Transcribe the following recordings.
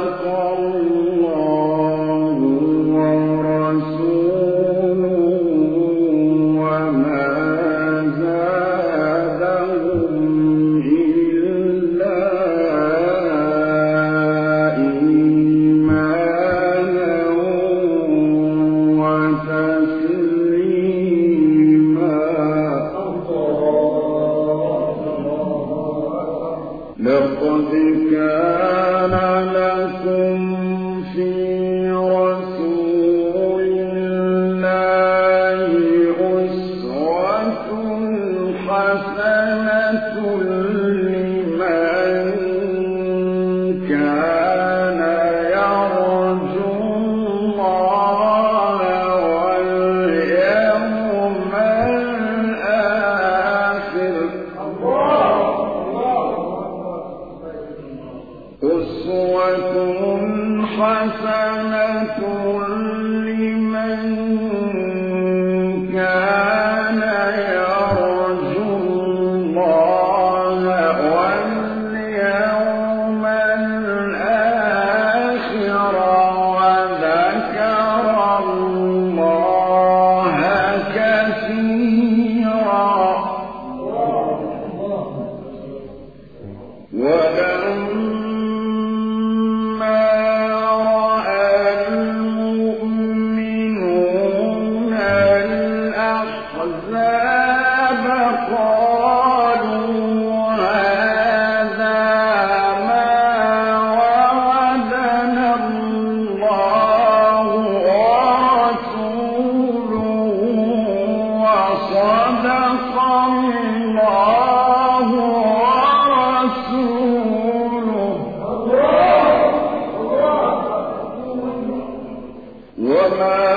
القادر الْعَالَمِينَ وما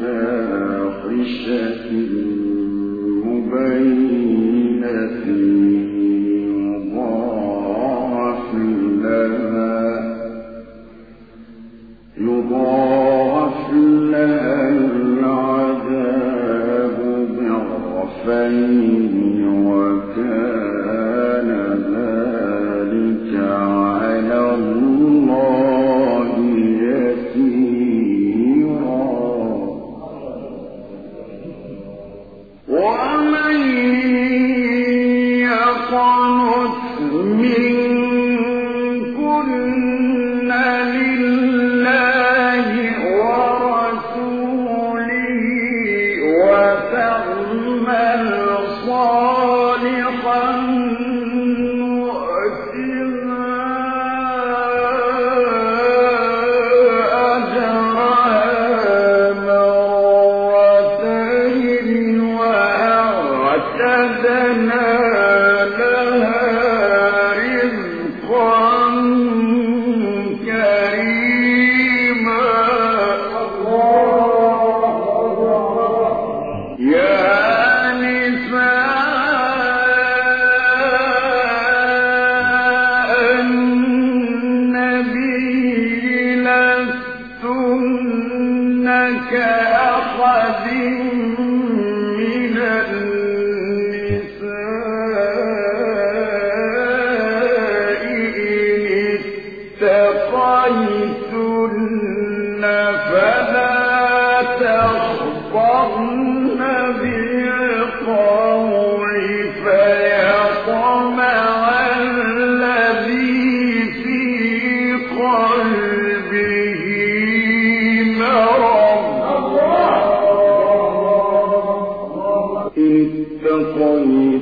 فاحشة مبينة الطيب